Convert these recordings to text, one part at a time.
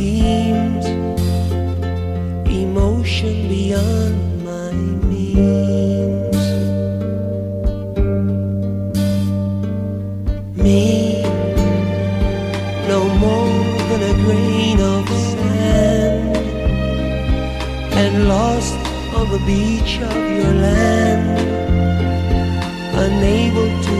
schemes, emotion beyond my means. Me, no more than a grain of sand, and lost on the beach of your land, unable to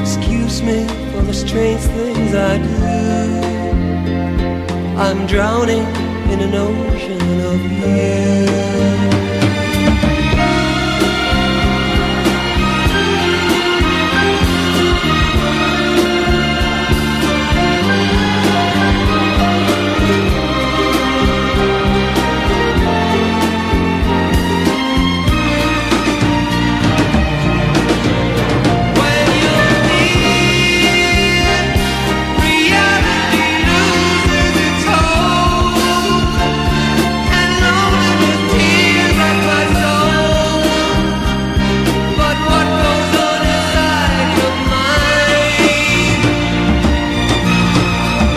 Excuse me for the strange things I do. I'm drowning in an ocean of you.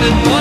been